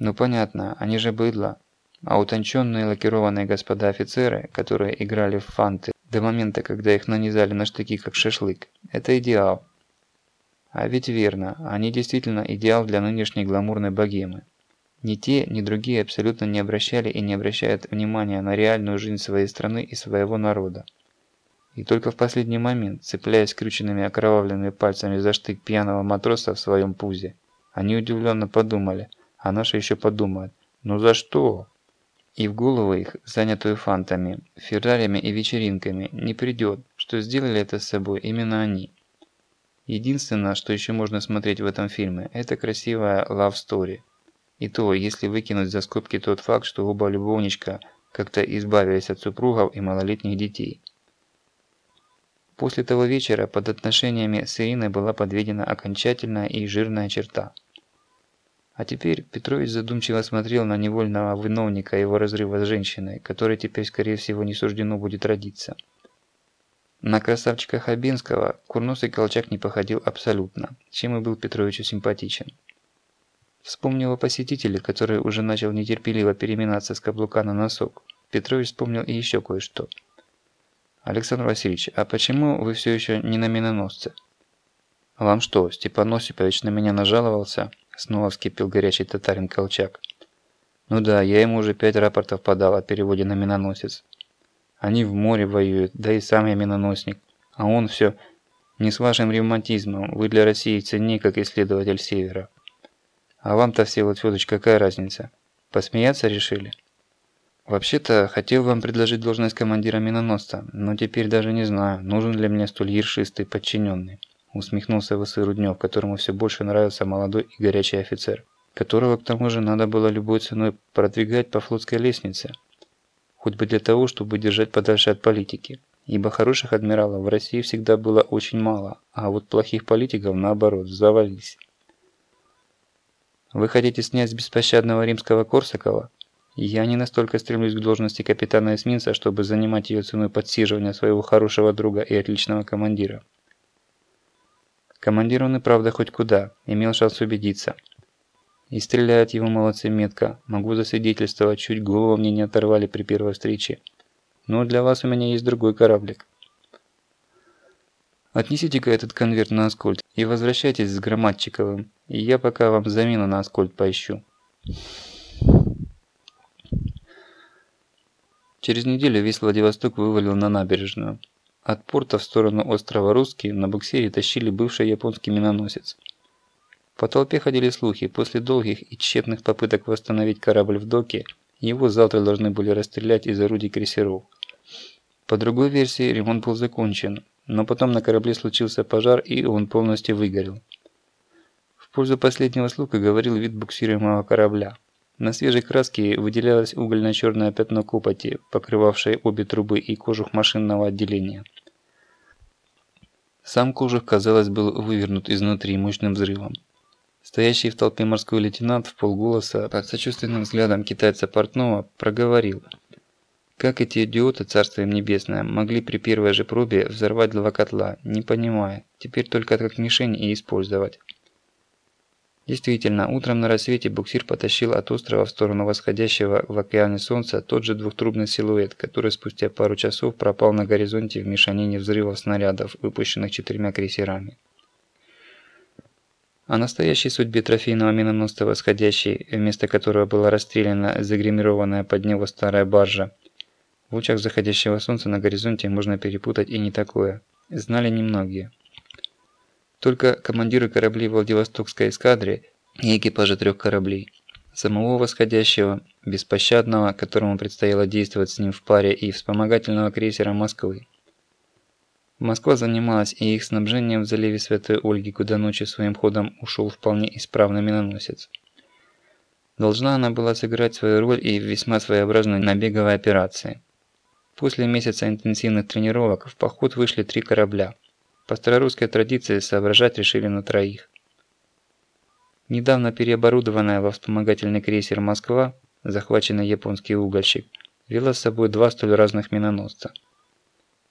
Ну понятно, они же быдло. А утонченные лакированные господа офицеры, которые играли в фанты до момента, когда их нанизали на штыки как шашлык, это идеал. А ведь верно, они действительно идеал для нынешней гламурной богемы. Ни те, ни другие абсолютно не обращали и не обращают внимания на реальную жизнь своей страны и своего народа. И только в последний момент, цепляясь скрюченными окровавленными пальцами за штык пьяного матроса в своем пузе, они удивленно подумали, а наши еще подумают, ну за что? И в голову их, занятую фантами, феррарями и вечеринками, не придет, что сделали это с собой именно они. Единственное, что еще можно смотреть в этом фильме, это красивая love story. И то, если выкинуть за скобки тот факт, что оба любовничка как-то избавились от супругов и малолетних детей. После того вечера под отношениями с Ириной была подведена окончательная и жирная черта – а теперь Петрович задумчиво смотрел на невольного виновника его разрыва с женщиной, которой теперь, скорее всего, не суждено будет родиться. На красавчика Хабенского курносый Колчак не походил абсолютно, чем и был Петровичу симпатичен. Вспомнил о посетителе, который уже начал нетерпеливо переминаться с каблука на носок. Петрович вспомнил и еще кое-что. «Александр Васильевич, а почему вы все еще не на миноносце?» «Вам что, Степан Осипович на меня нажаловался?» Снова вскипел горячий татарин Колчак. Ну да, я ему уже пять рапортов подал о переводе на миноносец. Они в море воюют, да и сам я миноносник. А он все не с вашим ревматизмом, вы для России ценнее, как исследователь Севера. А вам-то, Всеволод Федорович, какая разница? Посмеяться решили? Вообще-то, хотел вам предложить должность командира миноносца, но теперь даже не знаю, нужен ли мне столь ершистый подчиненный. Усмехнулся Васы Руднев, которому все больше нравился молодой и горячий офицер, которого к тому же надо было любой ценой продвигать по флотской лестнице. Хоть бы для того, чтобы держать подальше от политики. Ибо хороших адмиралов в России всегда было очень мало, а вот плохих политиков, наоборот, завались. Вы хотите снять с беспощадного римского Корсакова? Я не настолько стремлюсь к должности капитана эсминца, чтобы занимать ее ценой подсиживания своего хорошего друга и отличного командира. Командир он и правда хоть куда, имел шанс убедиться. И стреляют его молодцы метко, могу засвидетельствовать, чуть голову мне не оторвали при первой встрече. Но для вас у меня есть другой кораблик. Отнесите-ка этот конверт на Аскольд и возвращайтесь с Громадчиковым, и я пока вам замену на Аскольд поищу. Через неделю весь Владивосток вывалил на набережную. От порта в сторону острова Русский на буксире тащили бывший японский миноносец. По толпе ходили слухи, после долгих и тщетных попыток восстановить корабль в доке, его завтра должны были расстрелять из орудий крейсеров. По другой версии, ремонт был закончен, но потом на корабле случился пожар и он полностью выгорел. В пользу последнего слуха говорил вид буксируемого корабля. На свежей краске выделялось угольно-черное пятно копоти, покрывавшее обе трубы и кожух машинного отделения. Сам кожух, казалось, был вывернут изнутри мощным взрывом. Стоящий в толпе морской лейтенант в полголоса под сочувственным взглядом китайца Портнова проговорил. Как эти идиоты, царство им небесное, могли при первой же пробе взорвать два котла, не понимая, теперь только как мишень и использовать. Действительно, утром на рассвете буксир потащил от острова в сторону восходящего в океане солнца тот же двухтрубный силуэт, который спустя пару часов пропал на горизонте в мешанине взрывов снарядов, выпущенных четырьмя крейсерами. О настоящей судьбе трофейного миноносца восходящий, вместо которого была расстреляна загримированная под него старая баржа, в лучах заходящего солнца на горизонте можно перепутать и не такое. Знали немногие. Только командиры кораблей Владивостокской эскадры и экипажи трех кораблей. Самого восходящего, беспощадного, которому предстояло действовать с ним в паре, и вспомогательного крейсера Москвы. Москва занималась и их снабжением в заливе Святой Ольги, куда ночью своим ходом ушел вполне исправный миноносец. Должна она была сыграть свою роль и в весьма своеобразной набеговой операции. После месяца интенсивных тренировок в поход вышли три корабля – по старорусской традиции соображать решили на троих. Недавно переоборудованная во вспомогательный крейсер «Москва», захваченный японский угольщик, вела с собой два столь разных миноносца.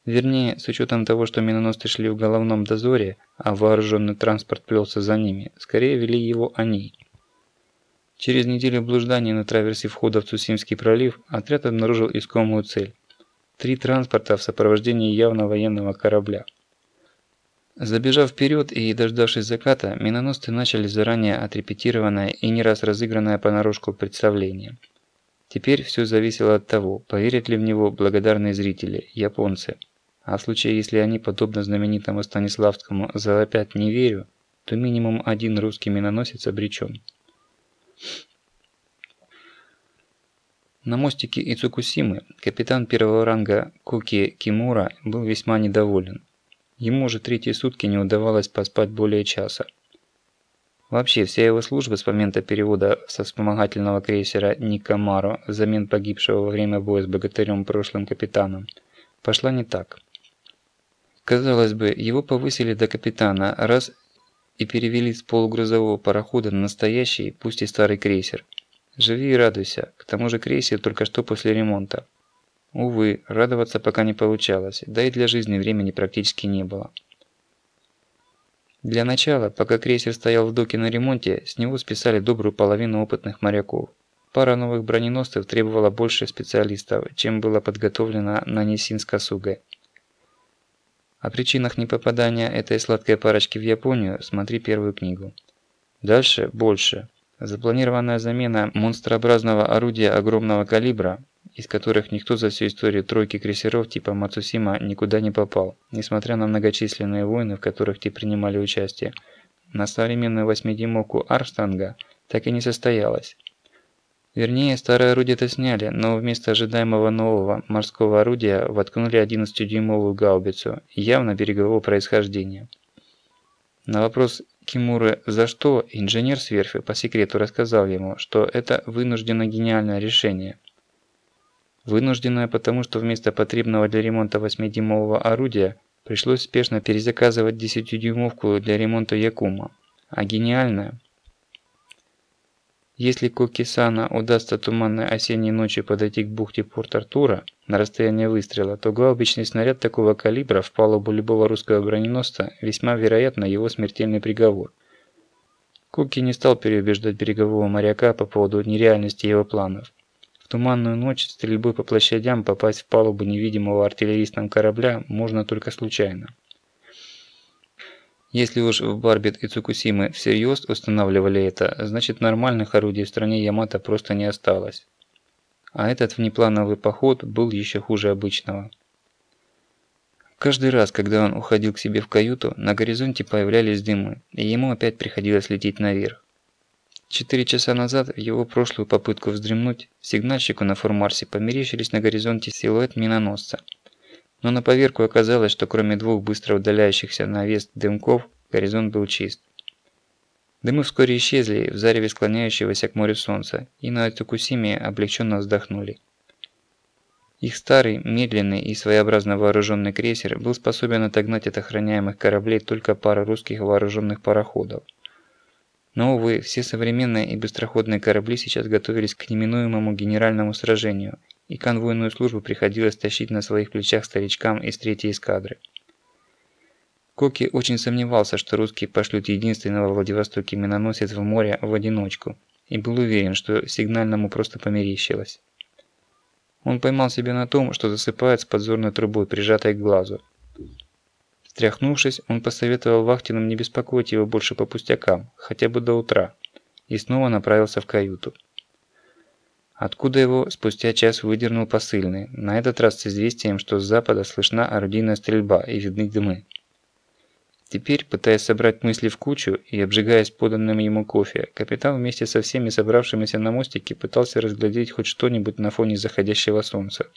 Вернее, с учетом того, что миноносцы шли в головном дозоре, а вооруженный транспорт плелся за ними, скорее вели его они. Через неделю блужданий на траверсе входа в Цусимский пролив отряд обнаружил искомую цель. Три транспорта в сопровождении явно военного корабля. Забежав вперед и дождавшись заката, миноносцы начали заранее отрепетированное и не раз разыгранное понарошку представление. Теперь все зависело от того, поверят ли в него благодарные зрители, японцы. А в случае, если они, подобно знаменитому Станиславскому, завопят «не верю», то минимум один русский миноносец обречен. На мостике Ицукусимы капитан первого ранга Куки Кимура был весьма недоволен. Ему уже третьи сутки не удавалось поспать более часа. Вообще, вся его служба с момента перевода со вспомогательного крейсера Никамаро взамен погибшего во время боя с богатырем прошлым капитаном пошла не так. Казалось бы, его повысили до капитана раз и перевели с полугрузового парохода на настоящий, пусть и старый крейсер. Живи и радуйся, к тому же крейсер только что после ремонта. Увы, радоваться пока не получалось, да и для жизни времени практически не было. Для начала, пока крейсер стоял в доке на ремонте, с него списали добрую половину опытных моряков. Пара новых броненосцев требовала больше специалистов, чем было подготовлено на Нисинска-Суге. О причинах непопадания этой сладкой парочки в Японию смотри первую книгу. Дальше больше. Запланированная замена монстрообразного орудия огромного калибра, из которых никто за всю историю тройки крейсеров типа Мацусима никуда не попал, несмотря на многочисленные войны, в которых те принимали участие, на современную восьмидюймовку Армстронга так и не состоялась. Вернее, старое орудие-то сняли, но вместо ожидаемого нового морского орудия воткнули 11-дюймовую гаубицу, явно берегового происхождения. На вопрос Кимуры «За что?» инженер с верфи по секрету рассказал ему, что это вынуждено гениальное решение. Вынужденное потому, что вместо потребного для ремонта 8-дюймового орудия пришлось спешно перезаказывать 10-дюймовку для ремонта Якума. А гениальное если Кокисана удастся туманной осенней ночью подойти к бухте Порт-Артура на расстояние выстрела, то гаубичный снаряд такого калибра в палубу любого русского броненосца весьма вероятно его смертельный приговор. Куки не стал переубеждать берегового моряка по поводу нереальности его планов. Туманную ночь стрельбой по площадям попасть в палубу невидимого артиллеристом корабля можно только случайно. Если уж в Барбит и Цукусимы всерьез устанавливали это, значит нормальных орудий в стране Ямато просто не осталось. А этот внеплановый поход был еще хуже обычного. Каждый раз, когда он уходил к себе в каюту, на горизонте появлялись дымы, и ему опять приходилось лететь наверх. Четыре часа назад, в его прошлую попытку вздремнуть, сигнальщику на Формарсе померещились на горизонте силуэт миноносца – но на поверку оказалось, что кроме двух быстро удаляющихся на вест дымков, горизонт был чист. Дымы вскоре исчезли в зареве склоняющегося к морю солнца, и на Цукусиме облегченно вздохнули. Их старый, медленный и своеобразно вооруженный крейсер был способен отогнать от охраняемых кораблей только пару русских вооруженных пароходов. Но, увы, все современные и быстроходные корабли сейчас готовились к неминуемому генеральному сражению, и конвойную службу приходилось тащить на своих плечах старичкам из третьей эскадры. Коки очень сомневался, что русские пошлют единственного в Владивостоке миноносец в море в одиночку, и был уверен, что сигнальному просто померещилось. Он поймал себя на том, что засыпает с подзорной трубой, прижатой к глазу. Стряхнувшись, он посоветовал вахтенным не беспокоить его больше по пустякам, хотя бы до утра, и снова направился в каюту откуда его спустя час выдернул посыльный, на этот раз с известием, что с запада слышна орудийная стрельба и видны дымы. Теперь, пытаясь собрать мысли в кучу и обжигаясь поданным ему кофе, капитан вместе со всеми собравшимися на мостике пытался разглядеть хоть что-нибудь на фоне заходящего солнца.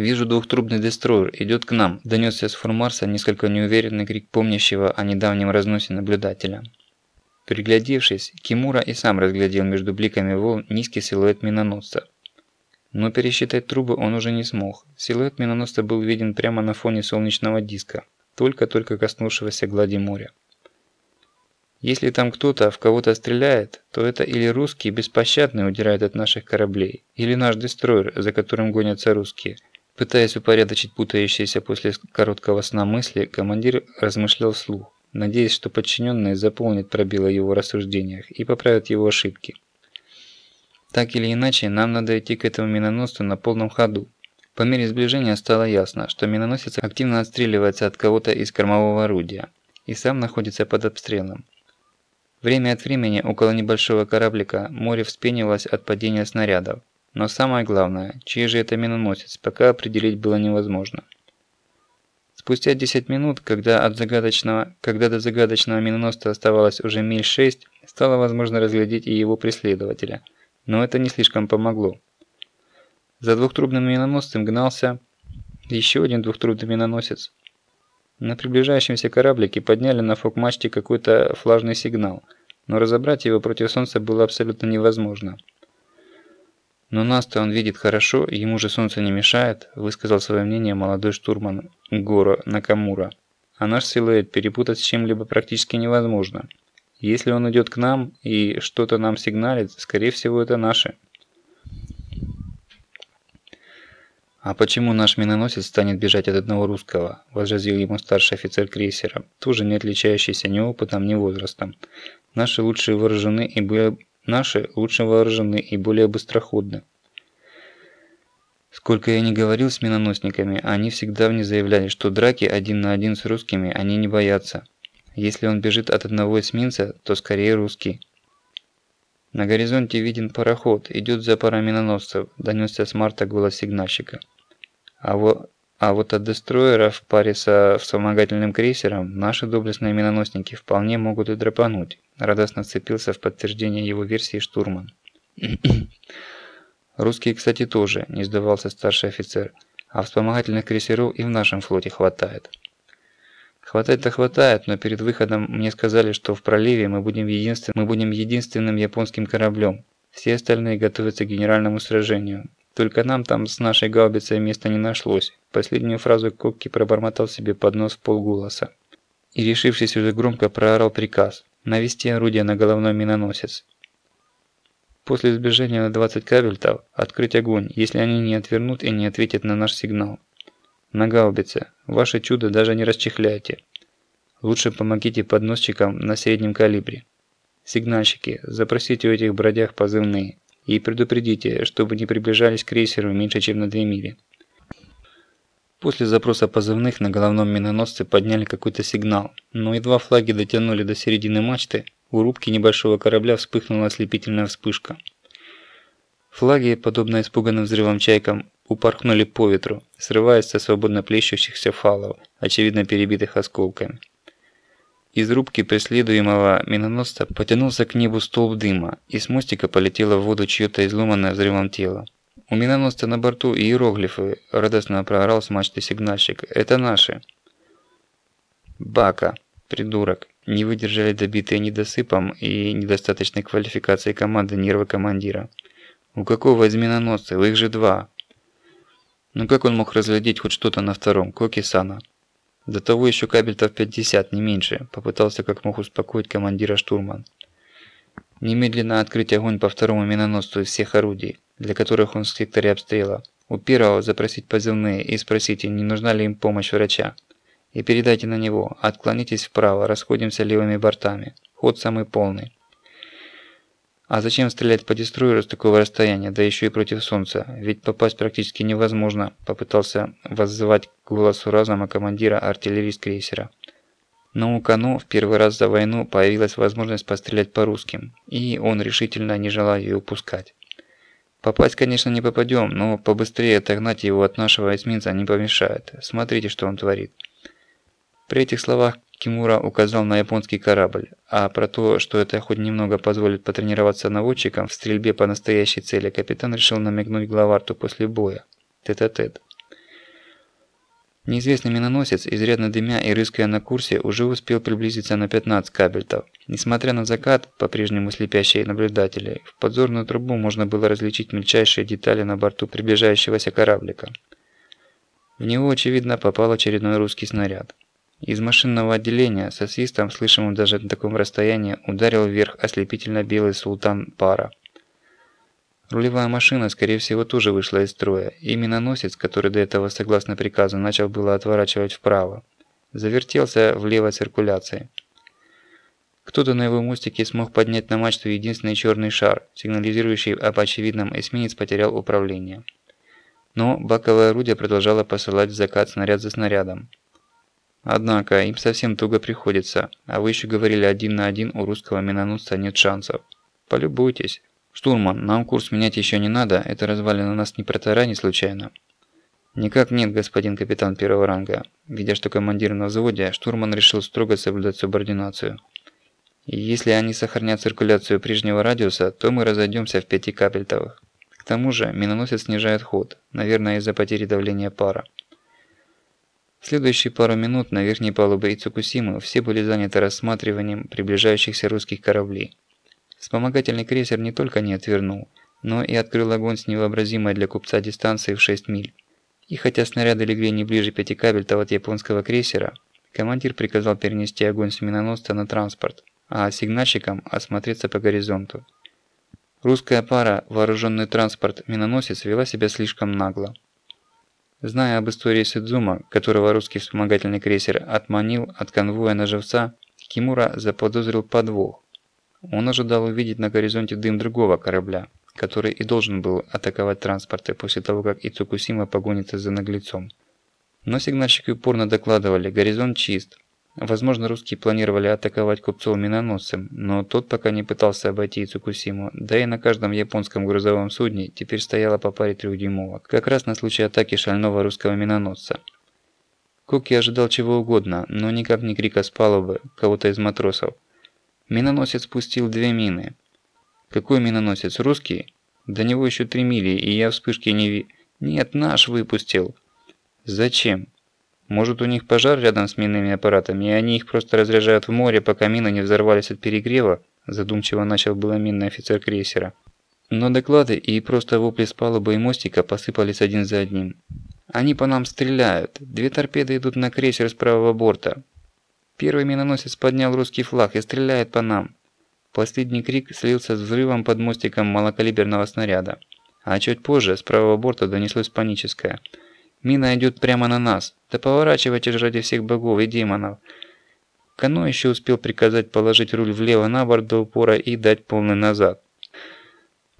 «Вижу двухтрубный дестройер, идет к нам», – донесся с Фурмарса несколько неуверенный крик помнящего о недавнем разносе наблюдателя. Приглядевшись, Кимура и сам разглядел между бликами волн низкий силуэт миноносца. Но пересчитать трубы он уже не смог. Силуэт миноносца был виден прямо на фоне солнечного диска, только-только коснувшегося глади моря. Если там кто-то в кого-то стреляет, то это или русские беспощадные удирают от наших кораблей, или наш дестройер, за которым гонятся русские. Пытаясь упорядочить путающиеся после короткого сна мысли, командир размышлял вслух. надеясь, что подчиненные заполнят пробелы его рассуждениях и поправят его ошибки. Так или иначе, нам надо идти к этому миноносцу на полном ходу. По мере сближения стало ясно, что миноносец активно отстреливается от кого-то из кормового орудия и сам находится под обстрелом. Время от времени около небольшого кораблика море вспенивалось от падения снарядов. Но самое главное, чей же это миноносец, пока определить было невозможно. Спустя 10 минут, когда, от загадочного, когда до загадочного миноносца оставалось уже миль 6, стало возможно разглядеть и его преследователя. Но это не слишком помогло. За двухтрубным миноносцем гнался еще один двухтрубный миноносец. На приближающемся кораблике подняли на фок-мачте какой-то флажный сигнал, но разобрать его против солнца было абсолютно невозможно. «Но нас-то он видит хорошо, ему же солнце не мешает», высказал свое мнение молодой штурман Горо Накамура. «А наш силуэт перепутать с чем-либо практически невозможно. Если он идет к нам и что-то нам сигналит, скорее всего это наши». «А почему наш миноносец станет бежать от одного русского?» – возразил ему старший офицер крейсера, тоже не отличающийся ни опытом, ни возрастом. «Наши лучше вооружены и более... Наши лучше вооружены и более быстроходны». Сколько я не говорил с миноносниками, они всегда мне заявляли, что драки один на один с русскими они не боятся. Если он бежит от одного эсминца, то скорее русский. На горизонте виден пароход, идет за парой миноносцев, донесся с марта голос сигнальщика. А вот, а вот от дестроера в паре со вспомогательным крейсером наши доблестные миноносники вполне могут и драпануть. Радостно вцепился в подтверждение его версии штурман. Русские, кстати, тоже, не сдавался старший офицер. А вспомогательных крейсеров и в нашем флоте хватает. Хватать-то хватает, но перед выходом мне сказали, что в проливе мы будем, единствен... мы будем единственным японским кораблем. Все остальные готовятся к генеральному сражению. Только нам там с нашей гаубицей места не нашлось. Последнюю фразу Кокки пробормотал себе под нос полголоса. И решившись уже громко проорал приказ навести орудие на головной миноносец. После сближения на 20 кабельтов открыть огонь, если они не отвернут и не ответят на наш сигнал. На гаубице. Ваше чудо даже не расчехляйте. Лучше помогите подносчикам на среднем калибре. Сигнальщики, запросите у этих бродяг позывные. И предупредите, чтобы не приближались к крейсеру меньше, чем на 2 мили. После запроса позывных на головном миноносце подняли какой-то сигнал, но едва флаги дотянули до середины мачты, у рубки небольшого корабля вспыхнула ослепительная вспышка. Флаги, подобно испуганным взрывам чайкам, упорхнули по ветру, срываясь со свободно плещущихся фалов, очевидно перебитых осколками. Из рубки преследуемого миноносца потянулся к небу столб дыма, и с мостика полетело в воду чье-то изломанное взрывом тело. «У миноносца на борту иероглифы», – радостно проорал с мачты сигнальщик. «Это наши». «Бака, придурок», не выдержали добитые недосыпом и недостаточной квалификацией команды нервы командира. «У какого из миноносцев? Их же два. Ну как он мог разглядеть хоть что-то на втором, Коки-сана? До того еще кабельтов 50, не меньше, попытался как мог успокоить командира штурман. Немедленно открыть огонь по второму миноносцу из всех орудий, для которых он в секторе обстрела. У первого запросить позывные и спросите, не нужна ли им помощь врача. И передайте на него, отклонитесь вправо, расходимся левыми бортами. Ход самый полный. А зачем стрелять по дестройеру с такого расстояния, да еще и против солнца? Ведь попасть практически невозможно, попытался воззвать к голосу разума командира артиллерист крейсера. Но у Кано в первый раз за войну появилась возможность пострелять по русским, и он решительно не желал ее упускать. Попасть, конечно, не попадем, но побыстрее отогнать его от нашего эсминца не помешает. Смотрите, что он творит. При этих словах Кимура указал на японский корабль, а про то, что это хоть немного позволит потренироваться наводчикам в стрельбе по настоящей цели, капитан решил намекнуть главарту после боя. Тет-а-тет. -тет. Неизвестный миноносец, изрядно дымя и рыская на курсе, уже успел приблизиться на 15 кабельтов. Несмотря на закат, по-прежнему слепящие наблюдателей, в подзорную трубу можно было различить мельчайшие детали на борту приближающегося кораблика. В него, очевидно, попал очередной русский снаряд. Из машинного отделения со свистом, слышимым даже на таком расстоянии, ударил вверх ослепительно белый султан пара. Рулевая машина, скорее всего, тоже вышла из строя, и миноносец, который до этого, согласно приказу, начал было отворачивать вправо, завертелся в левой циркуляции. Кто-то на его мостике смог поднять на мачту единственный черный шар, сигнализирующий об очевидном эсминец потерял управление. Но баковое орудие продолжало посылать в закат снаряд за снарядом. Однако, им совсем туго приходится, а вы еще говорили один на один у русского миноносца нет шансов. Полюбуйтесь. Штурман, нам курс менять еще не надо, это развалина нас не протаранит случайно. Никак нет, господин капитан первого ранга. Видя, что командир на взводе, штурман решил строго соблюдать субординацию. И если они сохранят циркуляцию прежнего радиуса, то мы разойдемся в пяти капельтовых. К тому же, миноносец снижает ход, наверное из-за потери давления пара. В следующие пару минут на верхней палубе Ицукусимы все были заняты рассматриванием приближающихся русских кораблей. Вспомогательный крейсер не только не отвернул, но и открыл огонь с невообразимой для купца дистанции в 6 миль. И хотя снаряды легли не ближе пяти кабельтов от японского крейсера, командир приказал перенести огонь с миноносца на транспорт, а сигнальщикам осмотреться по горизонту. Русская пара, вооруженный транспорт-миноносец, вела себя слишком нагло. Зная об истории Сидзума, которого русский вспомогательный крейсер отманил от конвоя на живца, Кимура заподозрил подвох. Он ожидал увидеть на горизонте дым другого корабля, который и должен был атаковать транспорты после того, как Ицукусима погонится за наглецом. Но сигнальщики упорно докладывали, горизонт чист. Возможно, русские планировали атаковать купцов миноносцем, но тот пока не пытался обойти Ицукусиму, да и на каждом японском грузовом судне теперь стояло по паре трехдюймовок, как раз на случай атаки шального русского миноносца. Куки ожидал чего угодно, но никак не крика с палубы кого-то из матросов. Миноносец спустил две мины, какой миноносец? Русский? До него еще три мили, и я вспышки не ви... Нет, наш выпустил. Зачем? Может у них пожар рядом с минными аппаратами, и они их просто разряжают в море, пока мины не взорвались от перегрева? Задумчиво начал было минный офицер крейсера. Но доклады и просто вопли с палубы и мостика посыпались один за одним. Они по нам стреляют. Две торпеды идут на крейсер с правого борта. Первый миноносец поднял русский флаг и стреляет по нам. Последний крик слился с взрывом под мостиком малокалиберного снаряда. А чуть позже с правого борта донеслось паническое. «Мина идет прямо на нас! Да поворачивайте же ради всех богов и демонов!» Кано еще успел приказать положить руль влево на борт до упора и дать полный назад.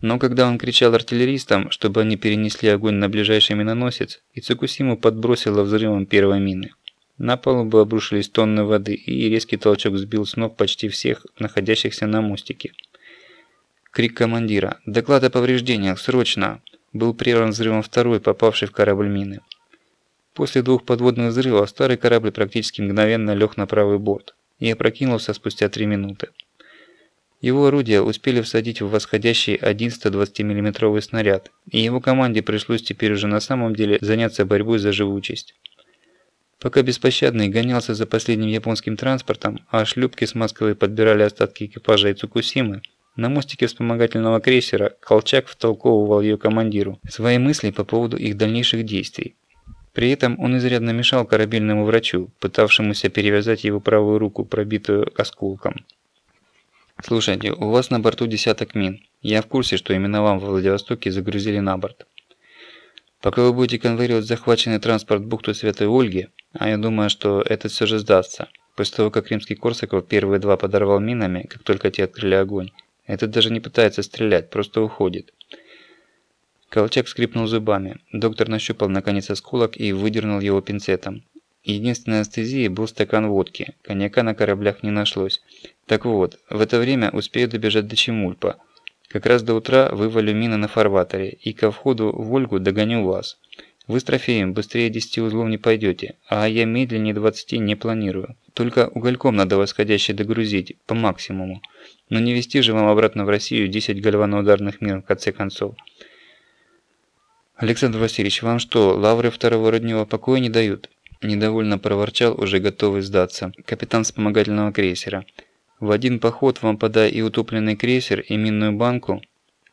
Но когда он кричал артиллеристам, чтобы они перенесли огонь на ближайший миноносец, Ицукусиму подбросило взрывом первой мины. На палубу обрушились тонны воды, и резкий толчок сбил с ног почти всех находящихся на мостике. Крик командира «Доклад о повреждениях! Срочно!» был прерван взрывом второй, попавшей в корабль мины. После двух подводных взрывов старый корабль практически мгновенно лег на правый борт и опрокинулся спустя три минуты. Его орудия успели всадить в восходящий один 120 миллиметровый снаряд, и его команде пришлось теперь уже на самом деле заняться борьбой за живучесть. Пока Беспощадный гонялся за последним японским транспортом, а шлюпки с Москвы подбирали остатки экипажа Ицукусимы, на мостике вспомогательного крейсера Колчак втолковывал ее командиру свои мысли по поводу их дальнейших действий. При этом он изрядно мешал корабельному врачу, пытавшемуся перевязать его правую руку, пробитую осколком. «Слушайте, у вас на борту десяток мин. Я в курсе, что именно вам во Владивостоке загрузили на борт. Пока вы будете конвоировать захваченный транспорт бухту Святой Ольги, а я думаю, что этот все же сдастся. После того, как римский Корсаков первые два подорвал минами, как только те открыли огонь, этот даже не пытается стрелять, просто уходит. Колчак скрипнул зубами. Доктор нащупал наконец осколок и выдернул его пинцетом. Единственной анестезией был стакан водки. Коньяка на кораблях не нашлось. Так вот, в это время успею добежать до Чемульпа. Как раз до утра вывалю мины на фарватере и ко входу в Ольгу догоню вас. Вы с трофеем быстрее 10 узлов не пойдете, а я медленнее 20 не планирую. Только угольком надо восходящий догрузить, по максимуму. Но не вести же вам обратно в Россию 10 гальваноударных мин в конце концов. Александр Васильевич, вам что, лавры второго роднего покоя не дают? Недовольно проворчал, уже готовый сдаться, капитан вспомогательного крейсера. В один поход вам подай и утопленный крейсер, и минную банку,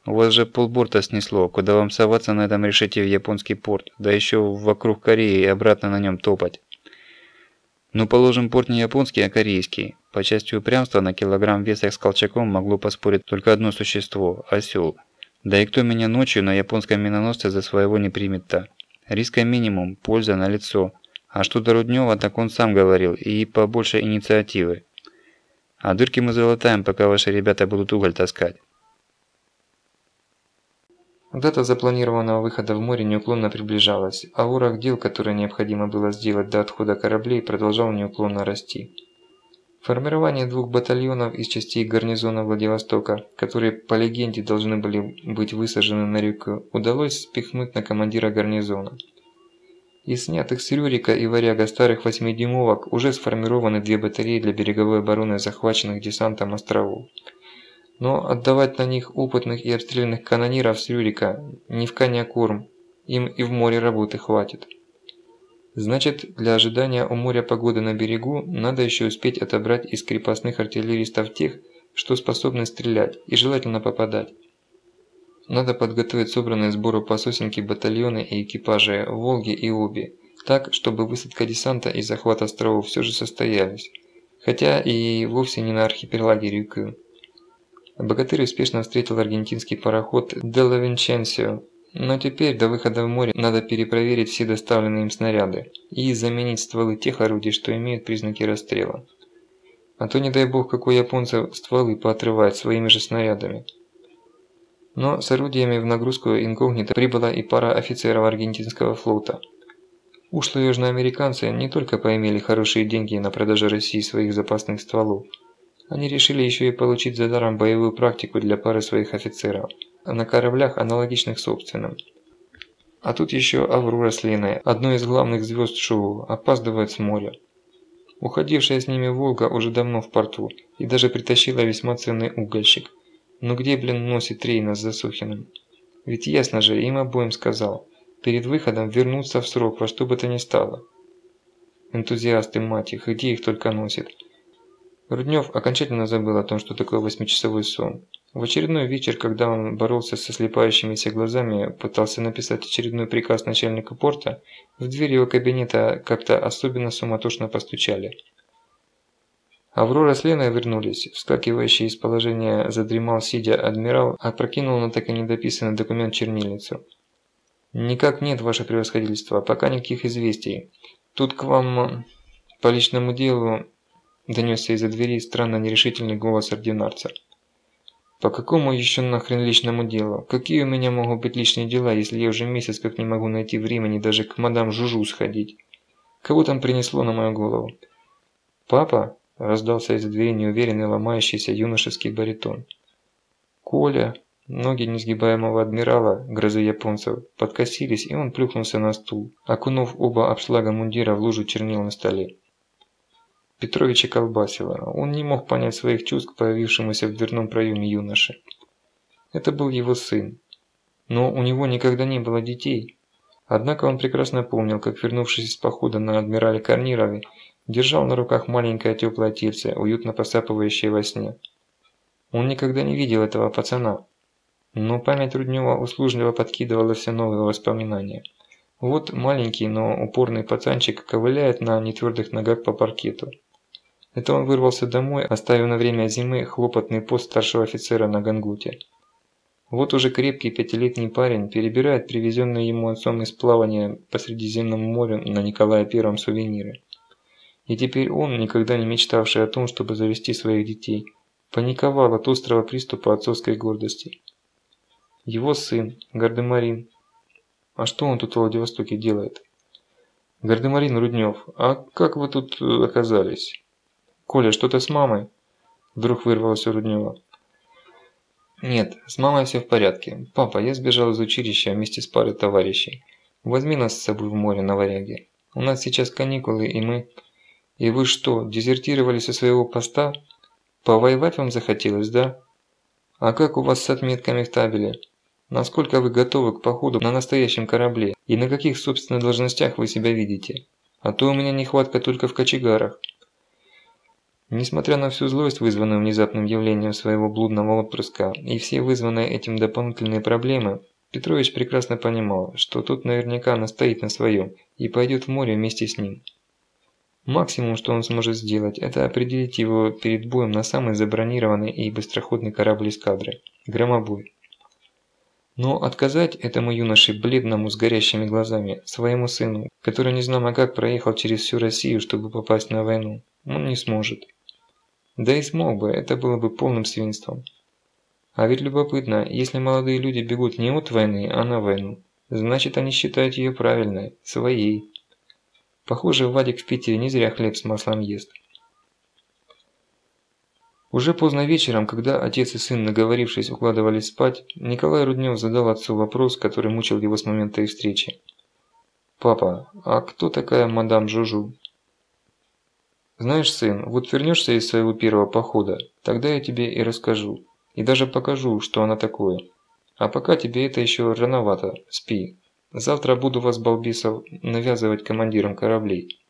у вас же полборта снесло, куда вам соваться на этом решете в японский порт, да еще вокруг Кореи и обратно на нем топать. Ну, положим, порт не японский, а корейский. По части упрямства на килограмм веса с колчаком могло поспорить только одно существо – осел. Да и кто меня ночью на японском миноносце за своего не примет-то? Риска минимум, польза на лицо. А что до Руднева, так он сам говорил, и побольше инициативы. А дырки мы залатаем, пока ваши ребята будут уголь таскать. Дата запланированного выхода в море неуклонно приближалась, а ворох дел, которые необходимо было сделать до отхода кораблей, продолжал неуклонно расти. Формирование двух батальонов из частей гарнизона Владивостока, которые по легенде должны были быть высажены на реку, удалось спихнуть на командира гарнизона. Из снятых с Рюрика и Варяга старых восьмидюймовок уже сформированы две батареи для береговой обороны захваченных десантом островов. Но отдавать на них опытных и обстрелянных канониров с Рюрика ни в коня корм, им и в море работы хватит. Значит, для ожидания у моря погоды на берегу надо еще успеть отобрать из крепостных артиллеристов тех, что способны стрелять и желательно попадать. Надо подготовить собранные сбору по сосенке батальоны и экипажи «Волги» и «Оби», так, чтобы высадка десанта и захват островов все же состоялись, хотя и вовсе не на архипелаге Рюкю. Богатырь успешно встретил аргентинский пароход «Делла Винченсио», но теперь до выхода в море надо перепроверить все доставленные им снаряды и заменить стволы тех орудий, что имеют признаки расстрела. А то не дай бог какой японцы стволы поотрывает своими же снарядами. Но с орудиями в нагрузку инкогнито прибыла и пара офицеров аргентинского флота. Ушлые южноамериканцы не только поимели хорошие деньги на продаже России своих запасных стволов, они решили еще и получить за даром боевую практику для пары своих офицеров – на кораблях, аналогичных собственным. А тут еще Аврора с Леной, одной из главных звезд шоу, опаздывает с моря. Уходившая с ними Волга уже давно в порту и даже притащила весьма ценный угольщик. Но где, блин, носит Рейна с Засухиным? Ведь ясно же, им обоим сказал, перед выходом вернуться в срок во что бы то ни стало. Энтузиасты, мать их, где их только носит. Руднев окончательно забыл о том, что такое восьмичасовой сон. В очередной вечер, когда он боролся со слепающимися глазами, пытался написать очередной приказ начальника порта, в дверь его кабинета как-то особенно суматошно постучали. Аврора с Леной вернулись. Вскакивающий из положения задремал сидя адмирал, опрокинул на так и недописанный документ чернильницу. «Никак нет, ваше превосходительство, пока никаких известий. Тут к вам по личному делу...» Донесся из-за двери странно нерешительный голос ординарца. По какому еще нахрен личному делу? Какие у меня могут быть личные дела, если я уже месяц как не могу найти времени даже к мадам Жужу сходить? Кого там принесло на мою голову? Папа? Раздался из-за двери неуверенный ломающийся юношеский баритон. Коля, ноги несгибаемого адмирала, грозы японцев, подкосились, и он плюхнулся на стул, окунув оба обшлага мундира в лужу чернил на столе. Петровича колбасило. Он не мог понять своих чувств к появившемуся в дверном проеме юноше. Это был его сын. Но у него никогда не было детей. Однако он прекрасно помнил, как вернувшись из похода на адмирале Корнирове, держал на руках маленькое теплое тельце, уютно посапывающее во сне. Он никогда не видел этого пацана. Но память Руднева услужливо подкидывала все новые воспоминания. Вот маленький, но упорный пацанчик ковыляет на нетвердых ногах по паркету. Это он вырвался домой, оставив на время зимы хлопотный пост старшего офицера на Гангуте. Вот уже крепкий пятилетний парень перебирает привезенные ему отцом из плавания по Средиземному морю на Николая Первом сувениры. И теперь он, никогда не мечтавший о том, чтобы завести своих детей, паниковал от острого приступа отцовской гордости. Его сын, Гардемарин. А что он тут в Владивостоке делает? Гардемарин Руднев, а как вы тут э, оказались? «Коля, что-то с мамой?» Вдруг вырвалось у Руднева. «Нет, с мамой все в порядке. Папа, я сбежал из училища вместе с парой товарищей. Возьми нас с собой в море на варяге. У нас сейчас каникулы, и мы...» «И вы что, дезертировали со своего поста? Повоевать вам захотелось, да? А как у вас с отметками в табеле? Насколько вы готовы к походу на настоящем корабле? И на каких, собственно, должностях вы себя видите? А то у меня нехватка только в кочегарах». Несмотря на всю злость, вызванную внезапным явлением своего блудного отпрыска, и все вызванные этим дополнительные проблемы, Петрович прекрасно понимал, что тут наверняка настоит на своем и пойдет в море вместе с ним. Максимум, что он сможет сделать, это определить его перед боем на самый забронированный и быстроходный корабль эскадры – громобой. Но отказать этому юноше, бледному, с горящими глазами, своему сыну, который не знамо как проехал через всю Россию, чтобы попасть на войну, он не сможет. Да и смог бы, это было бы полным свинством. А ведь любопытно, если молодые люди бегут не от войны, а на войну, значит они считают ее правильной, своей. Похоже, Вадик в Питере не зря хлеб с маслом ест. Уже поздно вечером, когда отец и сын, наговорившись, укладывались спать, Николай Руднев задал отцу вопрос, который мучил его с момента их встречи. «Папа, а кто такая мадам Жужу?» «Знаешь, сын, вот вернешься из своего первого похода, тогда я тебе и расскажу. И даже покажу, что она такое. А пока тебе это еще рановато, спи. Завтра буду вас, балбисов, навязывать командирам кораблей».